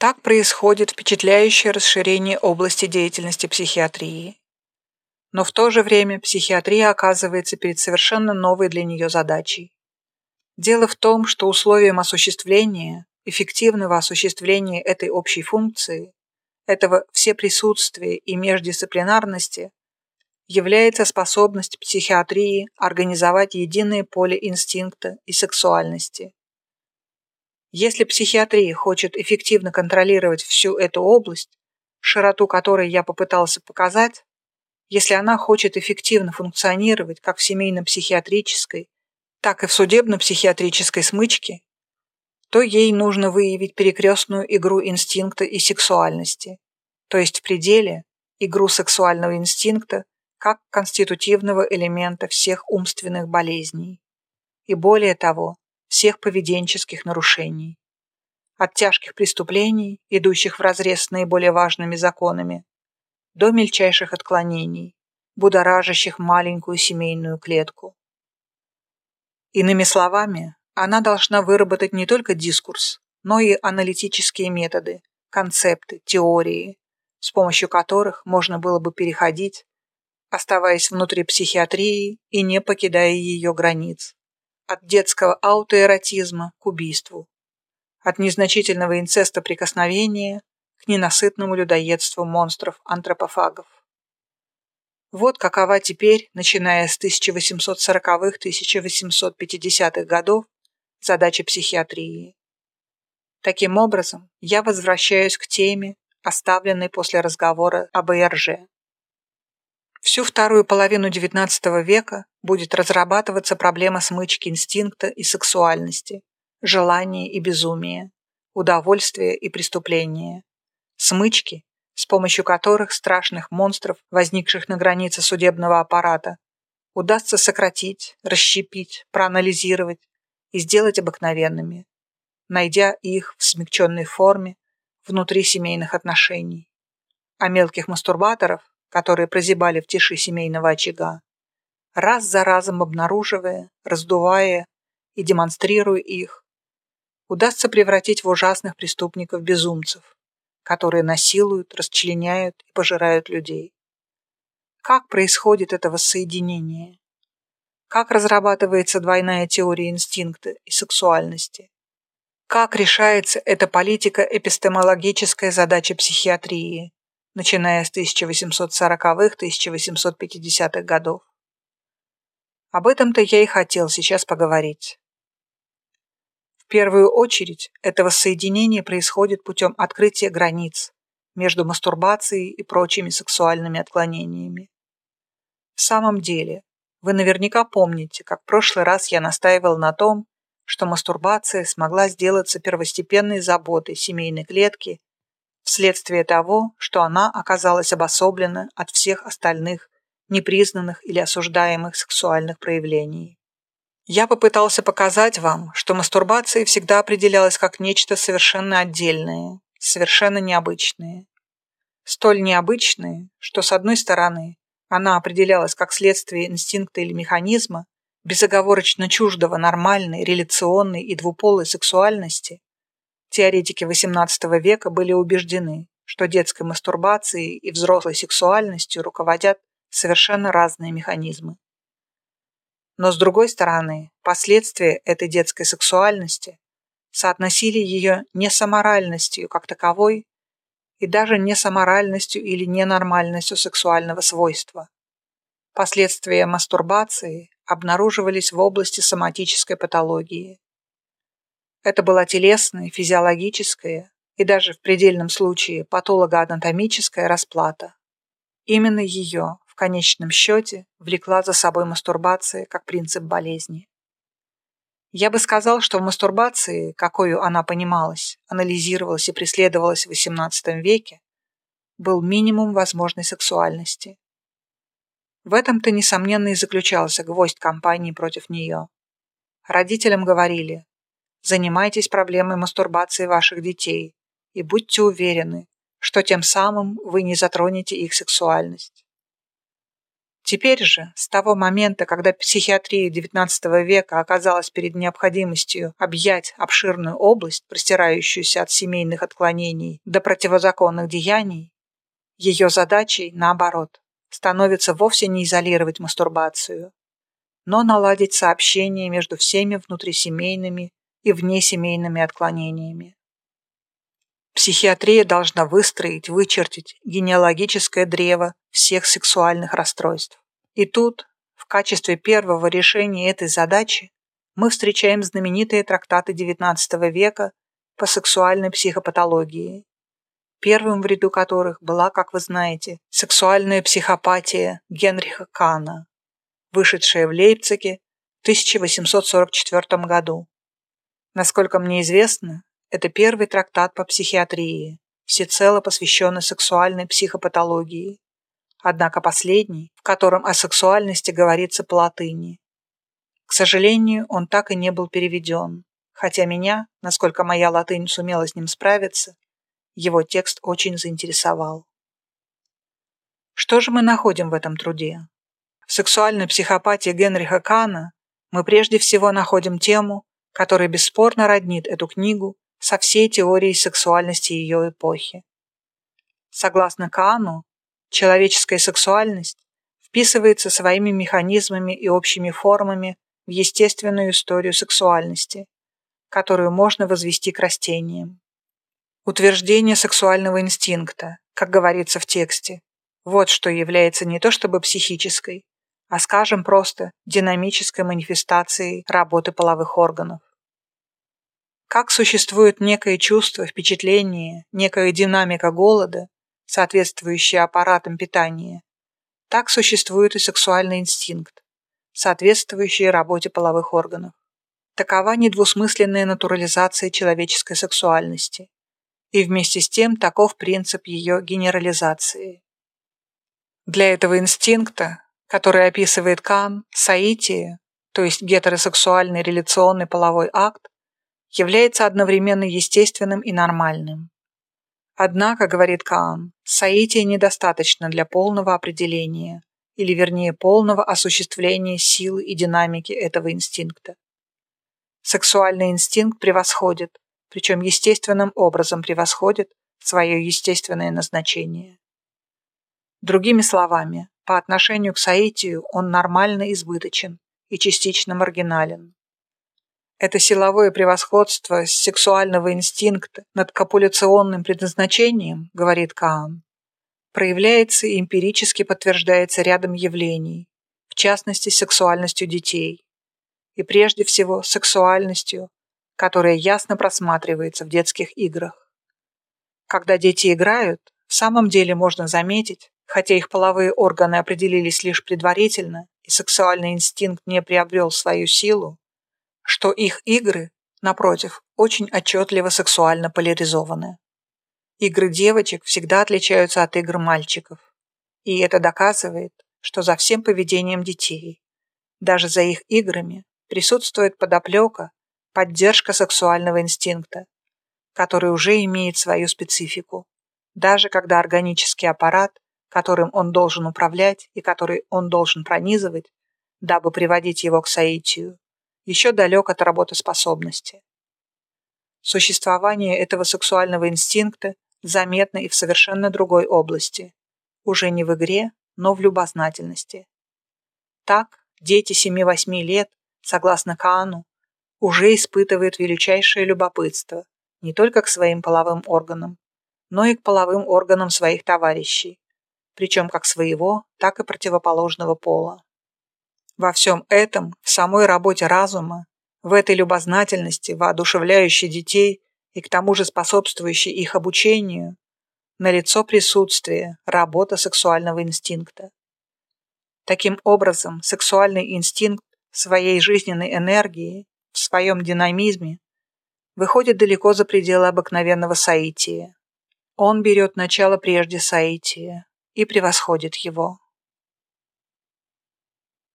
Так происходит впечатляющее расширение области деятельности психиатрии. Но в то же время психиатрия оказывается перед совершенно новой для нее задачей. Дело в том, что условием осуществления, эффективного осуществления этой общей функции, этого всеприсутствия и междисциплинарности является способность психиатрии организовать единое поле инстинкта и сексуальности. Если психиатрия хочет эффективно контролировать всю эту область, широту которой я попытался показать, если она хочет эффективно функционировать как в семейно-психиатрической, так и в судебно-психиатрической смычке, то ей нужно выявить перекрестную игру инстинкта и сексуальности, то есть в пределе игру сексуального инстинкта как конститутивного элемента всех умственных болезней. И, более того, всех поведенческих нарушений. От тяжких преступлений, идущих вразрез с наиболее важными законами, до мельчайших отклонений, будоражащих маленькую семейную клетку. Иными словами, она должна выработать не только дискурс, но и аналитические методы, концепты, теории, с помощью которых можно было бы переходить оставаясь внутри психиатрии и не покидая ее границ. От детского аутоэротизма к убийству. От незначительного инцеста прикосновения к ненасытному людоедству монстров-антропофагов. Вот какова теперь, начиная с 1840-1850-х годов, задача психиатрии. Таким образом, я возвращаюсь к теме, оставленной после разговора об ИРЖ. Всю вторую половину XIX века будет разрабатываться проблема смычки инстинкта и сексуальности, желания и безумия, удовольствия и преступления. Смычки, с помощью которых страшных монстров, возникших на границе судебного аппарата, удастся сократить, расщепить, проанализировать и сделать обыкновенными, найдя их в смягченной форме внутри семейных отношений. А мелких мастурбаторов которые прозябали в тиши семейного очага, раз за разом обнаруживая, раздувая и демонстрируя их, удастся превратить в ужасных преступников-безумцев, которые насилуют, расчленяют и пожирают людей. Как происходит это воссоединение? Как разрабатывается двойная теория инстинкта и сексуальности? Как решается эта политика-эпистемологическая задача психиатрии? начиная с 1840-1850-х годов. Об этом-то я и хотел сейчас поговорить. В первую очередь, это воссоединение происходит путем открытия границ между мастурбацией и прочими сексуальными отклонениями. В самом деле, вы наверняка помните, как в прошлый раз я настаивал на том, что мастурбация смогла сделаться первостепенной заботой семейной клетки вследствие того, что она оказалась обособлена от всех остальных непризнанных или осуждаемых сексуальных проявлений. Я попытался показать вам, что мастурбация всегда определялась как нечто совершенно отдельное, совершенно необычное. Столь необычное, что, с одной стороны, она определялась как следствие инстинкта или механизма, безоговорочно чуждого нормальной, реляционной и двуполой сексуальности, Теоретики XVIII века были убеждены, что детской мастурбацией и взрослой сексуальностью руководят совершенно разные механизмы. Но с другой стороны, последствия этой детской сексуальности соотносили ее не с аморальностью как таковой и даже не с аморальностью или ненормальностью сексуального свойства. Последствия мастурбации обнаруживались в области соматической патологии, это была телесная, физиологическая и даже в предельном случае патологоанатомическая расплата. Именно ее, конечном счете, влекла за собой мастурбация как принцип болезни. Я бы сказал, что в мастурбации, какую она понималась, анализировалась и преследовалась в XVIII веке, был минимум возможной сексуальности. В этом-то, несомненно, и заключался гвоздь кампании против нее. Родителям говорили, Занимайтесь проблемой мастурбации ваших детей и будьте уверены, что тем самым вы не затронете их сексуальность. Теперь же, с того момента, когда психиатрия XIX века оказалась перед необходимостью объять обширную область, простирающуюся от семейных отклонений до противозаконных деяний, ее задачей, наоборот, становится вовсе не изолировать мастурбацию, но наладить сообщение между всеми внутрисемейными и внесемейными отклонениями. Психиатрия должна выстроить, вычертить генеалогическое древо всех сексуальных расстройств. И тут, в качестве первого решения этой задачи, мы встречаем знаменитые трактаты XIX века по сексуальной психопатологии, первым в ряду которых была, как вы знаете, сексуальная психопатия Генриха Кана, вышедшая в Лейпциге в 1844 году. Насколько мне известно, это первый трактат по психиатрии, всецело посвященный сексуальной психопатологии. Однако последний, в котором о сексуальности говорится по латыни. К сожалению, он так и не был переведен, хотя меня, насколько моя латынь сумела с ним справиться, его текст очень заинтересовал. Что же мы находим в этом труде? В сексуальной психопатии Генриха Кана мы прежде всего находим тему, которая бесспорно роднит эту книгу со всей теорией сексуальности ее эпохи. Согласно Каану, человеческая сексуальность вписывается своими механизмами и общими формами в естественную историю сексуальности, которую можно возвести к растениям. Утверждение сексуального инстинкта, как говорится в тексте, вот что является не то чтобы психической, а, скажем просто, динамической манифестацией работы половых органов. Как существует некое чувство, впечатление, некая динамика голода, соответствующая аппаратам питания, так существует и сексуальный инстинкт, соответствующий работе половых органов. Такова недвусмысленная натурализация человеческой сексуальности. И вместе с тем таков принцип ее генерализации. Для этого инстинкта, который описывает Кан, саития, то есть гетеросексуальный реляционный половой акт, является одновременно естественным и нормальным. Однако, говорит Каан, соития недостаточно для полного определения, или вернее полного осуществления силы и динамики этого инстинкта. Сексуальный инстинкт превосходит, причем естественным образом превосходит свое естественное назначение. Другими словами, по отношению к соитию он нормально избыточен и частично маргинален. Это силовое превосходство сексуального инстинкта над копуляционным предназначением, говорит Каан, проявляется и эмпирически подтверждается рядом явлений, в частности сексуальностью детей, и прежде всего сексуальностью, которая ясно просматривается в детских играх. Когда дети играют, в самом деле можно заметить, хотя их половые органы определились лишь предварительно и сексуальный инстинкт не приобрел свою силу, что их игры, напротив, очень отчетливо сексуально поляризованы. Игры девочек всегда отличаются от игр мальчиков. И это доказывает, что за всем поведением детей, даже за их играми, присутствует подоплека, поддержка сексуального инстинкта, который уже имеет свою специфику, даже когда органический аппарат, которым он должен управлять и который он должен пронизывать, дабы приводить его к соитию, еще далек от работоспособности. Существование этого сексуального инстинкта заметно и в совершенно другой области, уже не в игре, но в любознательности. Так, дети 7-8 лет, согласно Каану, уже испытывают величайшее любопытство не только к своим половым органам, но и к половым органам своих товарищей, причем как своего, так и противоположного пола. Во всем этом, в самой работе разума, в этой любознательности, воодушевляющей детей и к тому же способствующей их обучению, налицо присутствие, работа сексуального инстинкта. Таким образом, сексуальный инстинкт в своей жизненной энергии, в своем динамизме, выходит далеко за пределы обыкновенного соития. Он берет начало прежде соития и превосходит его.